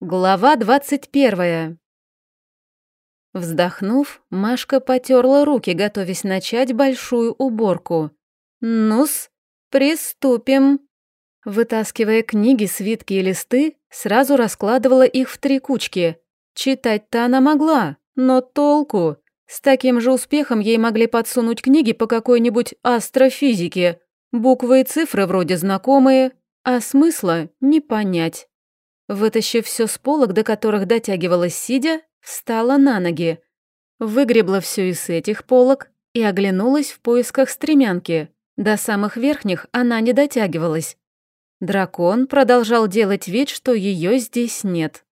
Глава двадцать первая. Вздохнув, Машка потерла руки, готовясь начать большую уборку. «Ну-с, приступим!» Вытаскивая книги, свитки и листы, сразу раскладывала их в три кучки. Читать-то она могла, но толку? С таким же успехом ей могли подсунуть книги по какой-нибудь астрофизике. Буквы и цифры вроде знакомые, а смысла не понять. Вытащив все с полок, до которых дотягивалась сидя, встала на ноги. Выгребла все из этих полок и оглянулась в поисках стремянки. До самых верхних она не дотягивалась. Дракон продолжал делать вид, что ее здесь нет.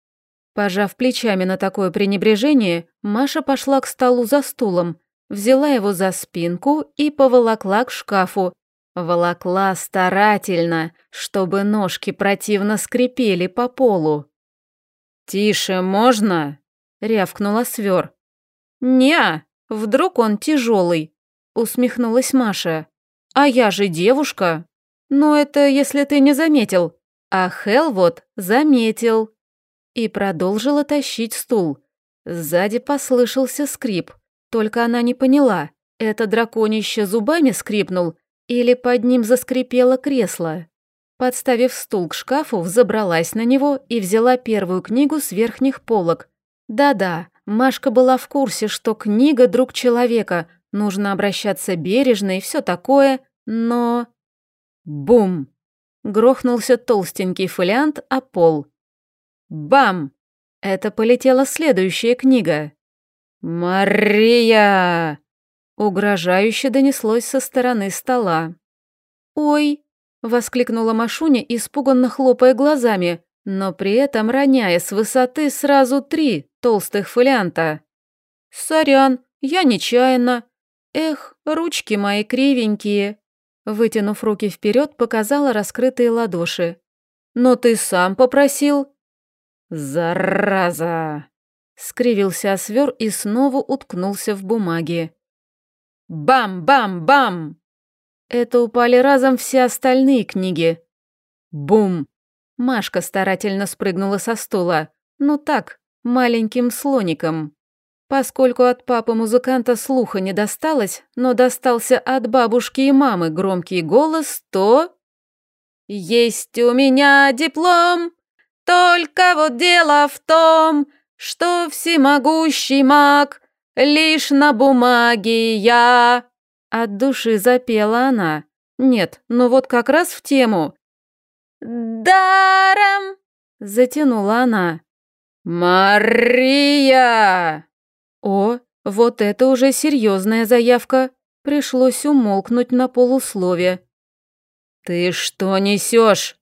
Пожав плечами на такое пренебрежение, Маша пошла к столу за стулом, взяла его за спинку и поволокла к шкафу, Волокла старательно, чтобы ножки противно скрипели по полу. «Тише можно?» — рявкнула свер. «Не, вдруг он тяжелый», — усмехнулась Маша. «А я же девушка». «Ну, это если ты не заметил. А Хел вот заметил». И продолжила тащить стул. Сзади послышался скрип. Только она не поняла, это драконище зубами скрипнул или под ним заскрипело кресло. Подставив стул к шкафу, взобралась на него и взяла первую книгу с верхних полок. Да-да, Машка была в курсе, что книга – друг человека, нужно обращаться бережно и все такое, но... Бум! Грохнулся толстенький фолиант о пол. Бам! Это полетела следующая книга. «Мария!» Угрожающе донеслось со стороны стола. «Ой!» — воскликнула Машуня, испуганно хлопая глазами, но при этом роняя с высоты сразу три толстых фолианта. «Сорян, я нечаянно. Эх, ручки мои кривенькие!» Вытянув руки вперед, показала раскрытые ладоши. «Но ты сам попросил?» «Зараза!» — скривился освер и снова уткнулся в бумаге. Бам-бам-бам! Это упали разом все остальные книги. Бум! Машка старательно спрыгнула со стула. Ну так, маленьким слоником. Поскольку от папы-музыканта слуха не досталось, но достался от бабушки и мамы громкий голос, то... «Есть у меня диплом, только вот дело в том, что всемогущий маг Лишь на бумаге я...» От души запела она. Нет, ну вот как раз в тему. «Даром!» — затянула она. «Мария!» О, вот это уже серьезная заявка. Пришлось умолкнуть на полуслове. «Ты что несешь?»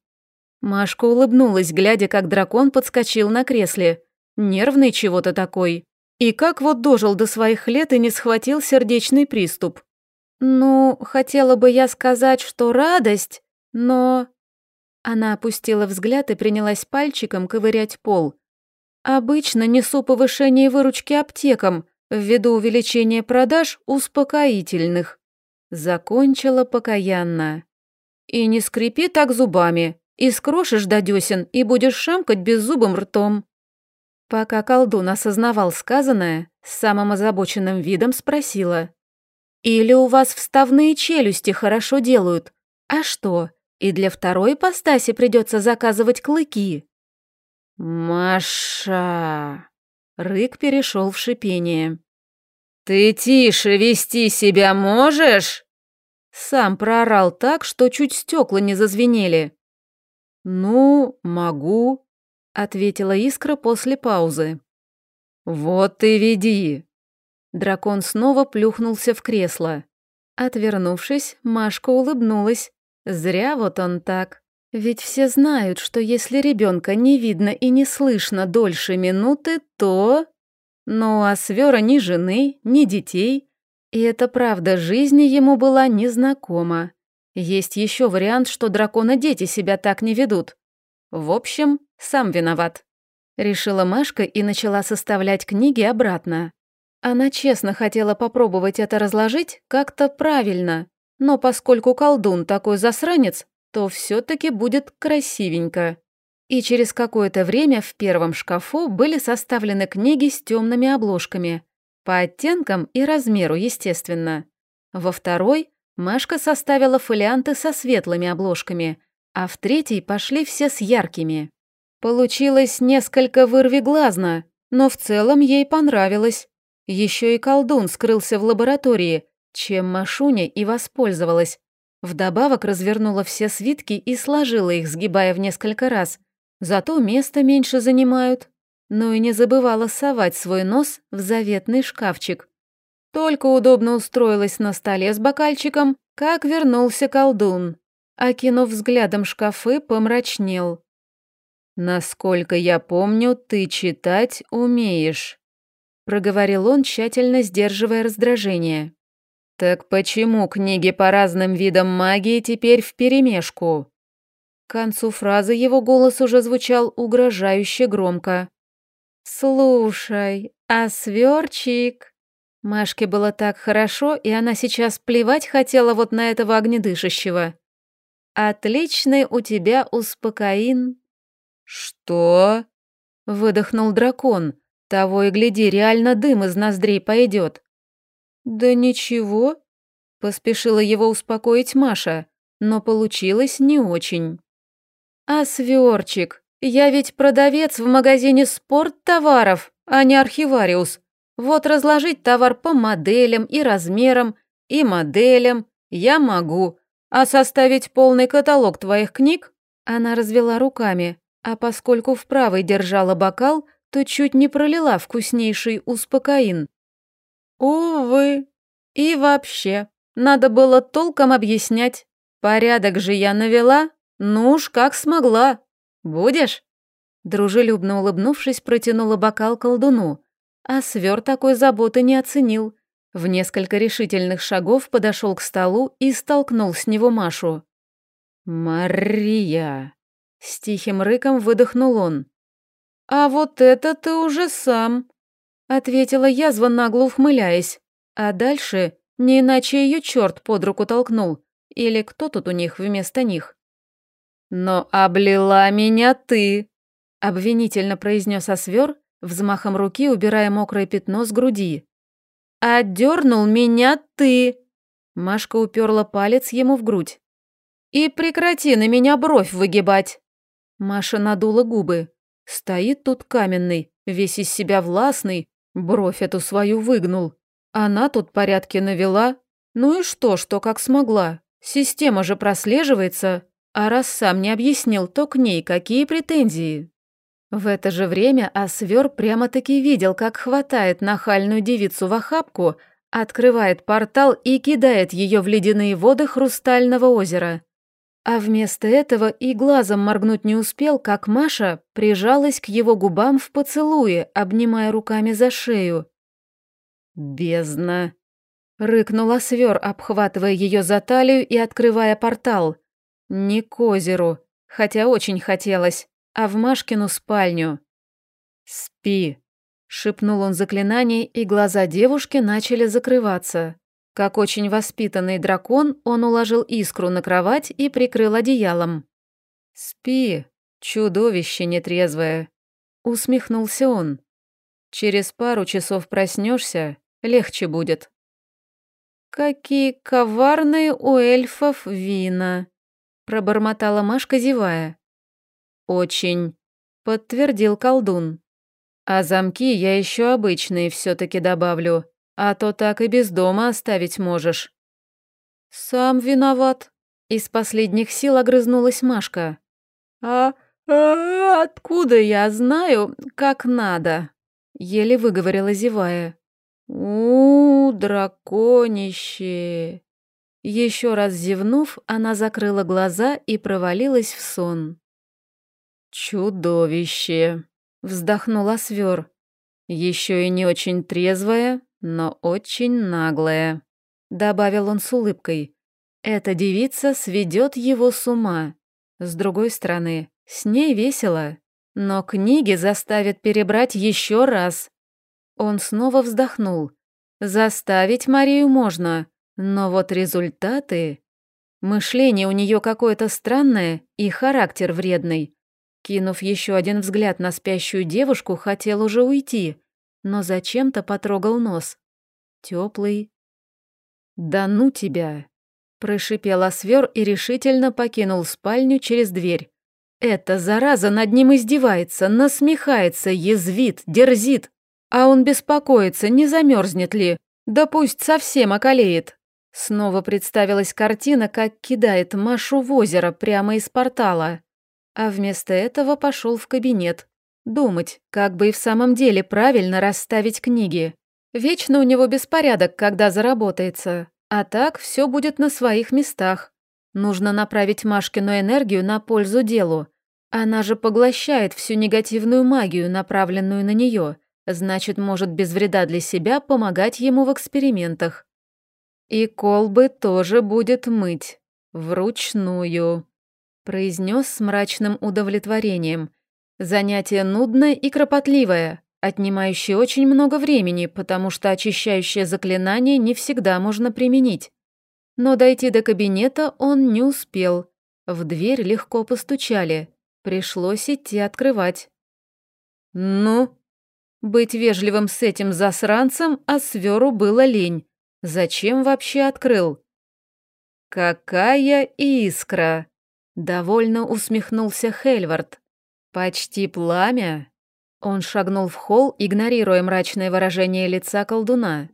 Машка улыбнулась, глядя, как дракон подскочил на кресле. Нервный чего-то такой. И как вот дожил до своих лет и не схватил сердечный приступ? Ну, хотела бы я сказать, что радость, но... Она опустила взгляд и принялась пальчиком ковырять пол. Обычно несу повышение выручки аптекам ввиду увеличения продаж успокоительных. Закончила покаянно. И не скрипи так зубами, и скрошишь до десен, и будешь шамкать беззубым ртом. Пока колдун осознавал сказанное, с самым озабоченным видом спросила. «Или у вас вставные челюсти хорошо делают? А что, и для второй ипостаси придется заказывать клыки?» «Маша!» Рык перешел в шипение. «Ты тише вести себя можешь?» Сам проорал так, что чуть стекла не зазвенели. «Ну, могу», ответила Искра после паузы. «Вот ты веди!» Дракон снова плюхнулся в кресло. Отвернувшись, Машка улыбнулась. Зря вот он так. Ведь все знают, что если ребенка не видно и не слышно дольше минуты, то... Ну, а свера ни жены, ни детей. И это правда жизни ему была незнакома. Есть еще вариант, что дракона дети себя так не ведут. В общем, сам виноват. Решила Машка и начала составлять книги обратно. Она честно хотела попробовать это разложить как-то правильно, но поскольку колдун такой засранец, то все таки будет красивенько. И через какое-то время в первом шкафу были составлены книги с темными обложками. По оттенкам и размеру, естественно. Во второй Машка составила фолианты со светлыми обложками, а в третий пошли все с яркими. Получилось несколько вырвиглазно, но в целом ей понравилось. Еще и колдун скрылся в лаборатории, чем Машуня и воспользовалась. Вдобавок развернула все свитки и сложила их, сгибая в несколько раз. Зато место меньше занимают. Но и не забывала совать свой нос в заветный шкафчик. Только удобно устроилась на столе с бокальчиком, как вернулся колдун. Окинув взглядом шкафы, помрачнел. «Насколько я помню, ты читать умеешь», — проговорил он, тщательно сдерживая раздражение. «Так почему книги по разным видам магии теперь вперемешку?» К концу фразы его голос уже звучал угрожающе громко. «Слушай, а сверчик...» Машке было так хорошо, и она сейчас плевать хотела вот на этого огнедышащего. «Отличный у тебя успокоин». «Что?» — выдохнул дракон. Того и гляди, реально дым из ноздрей пойдет. «Да ничего», — поспешила его успокоить Маша, но получилось не очень. «А сверчик, я ведь продавец в магазине спорттоваров, а не архивариус. Вот разложить товар по моделям и размерам, и моделям я могу, а составить полный каталог твоих книг?» Она развела руками, а поскольку в правой держала бокал, то чуть не пролила вкуснейший успокоин. Увы. И вообще, надо было толком объяснять. Порядок же я навела, ну уж как смогла. Будешь? Дружелюбно улыбнувшись, протянула бокал колдуну, а свер такой заботы не оценил. В несколько решительных шагов подошел к столу и столкнул с него Машу. «Мария!» С тихим рыком выдохнул он. «А вот это ты уже сам!» Ответила язва, нагло ухмыляясь. А дальше не иначе ее черт под руку толкнул. Или кто тут у них вместо них? «Но облила меня ты!» Обвинительно произнес Освер, взмахом руки убирая мокрое пятно с груди. «Отдернул меня ты!» Машка уперла палец ему в грудь. «И прекрати на меня бровь выгибать!» Маша надула губы. Стоит тут каменный, весь из себя властный, Бровь эту свою выгнул. Она тут порядки навела. Ну и что, что как смогла? Система же прослеживается. А раз сам не объяснил, то к ней какие претензии? В это же время Освер прямо-таки видел, как хватает нахальную девицу в охапку, открывает портал и кидает ее в ледяные воды Хрустального озера. А вместо этого и глазом моргнуть не успел, как Маша прижалась к его губам в поцелуе, обнимая руками за шею. «Бездна!» — рыкнула свер, обхватывая ее за талию и открывая портал. Не к озеру, хотя очень хотелось, а в Машкину спальню. «Спи!» — шепнул он заклинание, и глаза девушки начали закрываться. Как очень воспитанный дракон, он уложил искру на кровать и прикрыл одеялом. «Спи, чудовище нетрезвое», — усмехнулся он. «Через пару часов проснешься, легче будет». «Какие коварные у эльфов вина», — пробормотала Машка, зевая. «Очень», — подтвердил колдун. «А замки я еще обычные все таки добавлю. А то так и без дома оставить можешь». «Сам виноват», — из последних сил огрызнулась Машка. «А, а откуда я знаю, как надо?» — еле выговорила, зевая. у, -у драконище!» Еще раз зевнув, она закрыла глаза и провалилась в сон. «Чудовище!» — вздохнула свер. «Еще и не очень трезвая, но очень наглая», — добавил он с улыбкой. «Эта девица сведет его с ума. С другой стороны, с ней весело, но книги заставят перебрать еще раз». Он снова вздохнул. «Заставить Марию можно, но вот результаты...» Мышление у нее какое-то странное и характер вредный. Кинув еще один взгляд на спящую девушку, хотел уже уйти, но зачем-то потрогал нос. Теплый. «Да ну тебя!» Прошипел Освер и решительно покинул спальню через дверь. Эта зараза над ним издевается, насмехается, язвит, дерзит. А он беспокоится, не замерзнет ли. Да пусть совсем околеет. Снова представилась картина, как кидает Машу в озеро прямо из портала. А вместо этого пошел в кабинет. Думать, как бы и в самом деле правильно расставить книги. Вечно у него беспорядок, когда заработается. А так все будет на своих местах. Нужно направить Машкину энергию на пользу делу. Она же поглощает всю негативную магию, направленную на нее. Значит, может без вреда для себя помогать ему в экспериментах. И колбы тоже будет мыть. Вручную. Произнес с мрачным удовлетворением. Занятие нудное и кропотливое, отнимающее очень много времени, потому что очищающее заклинание не всегда можно применить. Но дойти до кабинета он не успел. В дверь легко постучали. Пришлось идти открывать. «Ну?» Быть вежливым с этим засранцем, а сверу было лень. Зачем вообще открыл? «Какая искра!» — довольно усмехнулся Хельвард. «Почти пламя?» Он шагнул в холл, игнорируя мрачное выражение лица колдуна.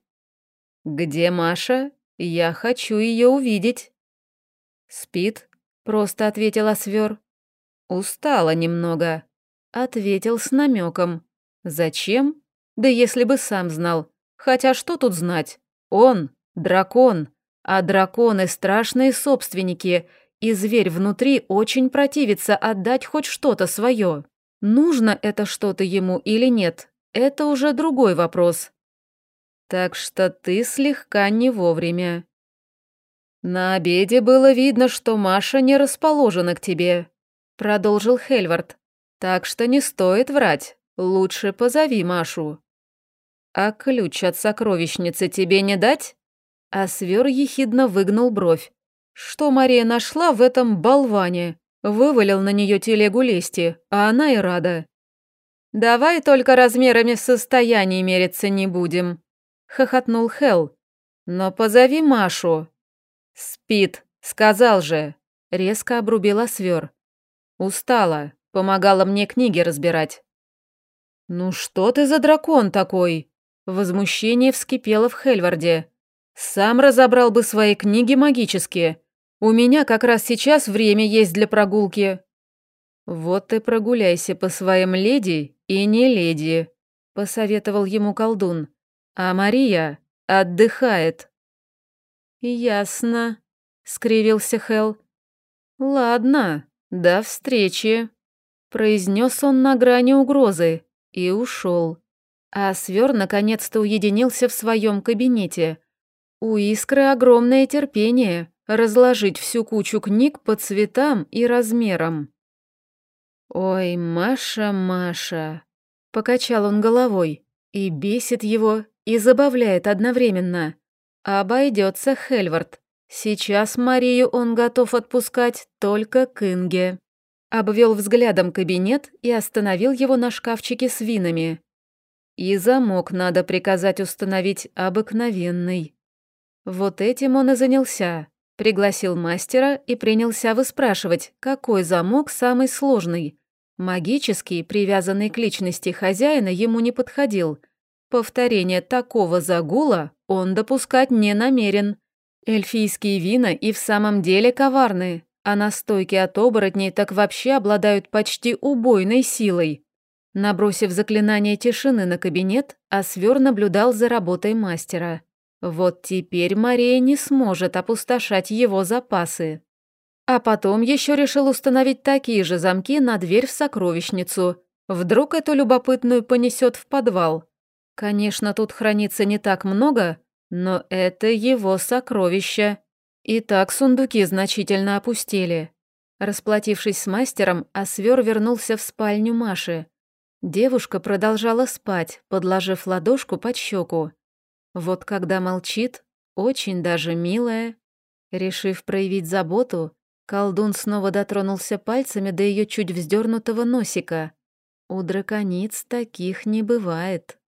«Где Маша? Я хочу ее увидеть». «Спит», — просто ответила Свер. «Устала немного», — ответил с намеком. «Зачем? Да если бы сам знал. Хотя что тут знать? Он — дракон, а драконы — страшные собственники, и зверь внутри очень противится отдать хоть что-то свое. Нужно это что-то ему или нет, это уже другой вопрос. Так что ты слегка не вовремя. На обеде было видно, что Маша не расположена к тебе, продолжил Хельвард. Так что не стоит врать, лучше позови Машу. «А ключ от сокровищницы тебе не дать?» А свер ехидно выгнул бровь. Что Мария нашла в этом болване? Вывалил на нее телегу лести, а она и рада. «Давай только размерами состояний мериться не будем», — хохотнул Хел. «Но позови Машу». «Спит, сказал же», — резко обрубила свер. «Устала, помогала мне книги разбирать». «Ну что ты за дракон такой?» Возмущение вскипело в Хельварде. «Сам разобрал бы свои книги магические. У меня как раз сейчас время есть для прогулки». «Вот ты прогуляйся по своим леди и не леди», — посоветовал ему колдун. «А Мария отдыхает». «Ясно», — скривился Хел. «Ладно, до встречи», — произнес он на грани угрозы и ушел. А Свер наконец-то уединился в своем кабинете. У Искры огромное терпение разложить всю кучу книг по цветам и размерам. «Ой, Маша, Маша!» — покачал он головой. И бесит его, и забавляет одновременно. Обойдется Хельвард. Сейчас Марию он готов отпускать только к Инге. Обвел взглядом кабинет и остановил его на шкафчике с винами. И замок надо приказать установить обыкновенный. Вот этим он и занялся. Пригласил мастера и принялся выспрашивать, какой замок самый сложный. Магический, привязанный к личности хозяина, ему не подходил. Повторение такого загула он допускать не намерен. Эльфийские вина и в самом деле коварные, а настойки от оборотней так вообще обладают почти убойной силой. Набросив заклинание тишины на кабинет, Асвер наблюдал за работой мастера. Вот теперь Мария не сможет опустошать его запасы. А потом еще решил установить такие же замки на дверь в сокровищницу. Вдруг эту любопытную понесет в подвал. Конечно, тут хранится не так много, но это его сокровища. И так сундуки значительно опустели. Расплатившись с мастером, Асвер вернулся в спальню Маши. Девушка продолжала спать, подложив ладошку под щеку. Вот когда молчит, очень даже милая. Решив проявить заботу, Колдун снова дотронулся пальцами до ее чуть вздернутого носика. У дракониц таких не бывает.